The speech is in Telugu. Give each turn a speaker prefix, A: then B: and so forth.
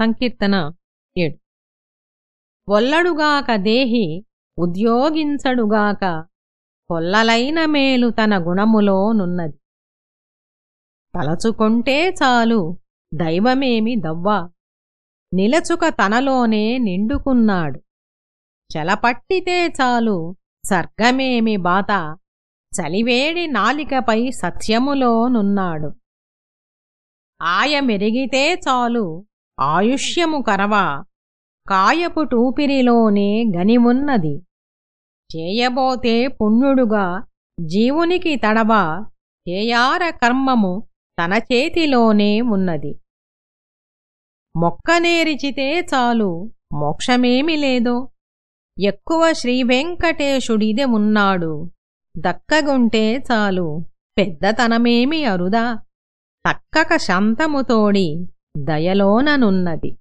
A: సంకీర్తన ఏడు. ఒల్లడుగాక దేహి ఉద్యోగించడుగాక కొల్లలైన మేలు తన గుణములోనున్నది తలచుకొంటే చాలు దైవమేమి దవ్వా. నిలచుక తనలోనే నిండుకున్నాడు. చెలపట్టితే చాలు సర్గమేమి బాత. చలివేడి నాలికపై సత్యములోనున్నాడు ఆయ మెరిగితే చాలు ఆయుష్యము కరవ కాయపు టూపిరిలోనే గనిమున్నది. చేయబోతే పుణ్యుడుగా జీవునికి తడవ చేయార కర్మము తన చేతిలోనే ఉన్నది. మొక్కనేరిచితే చాలు మోక్షమేమి లేదో. ఎక్కువ శ్రీవెంకటేశుడిదే ఉన్నాడు దక్కగుంటే చాలు పెద్దతనమేమి అరుదా. తక్కక శాంతముతోడి దయలోననున్నది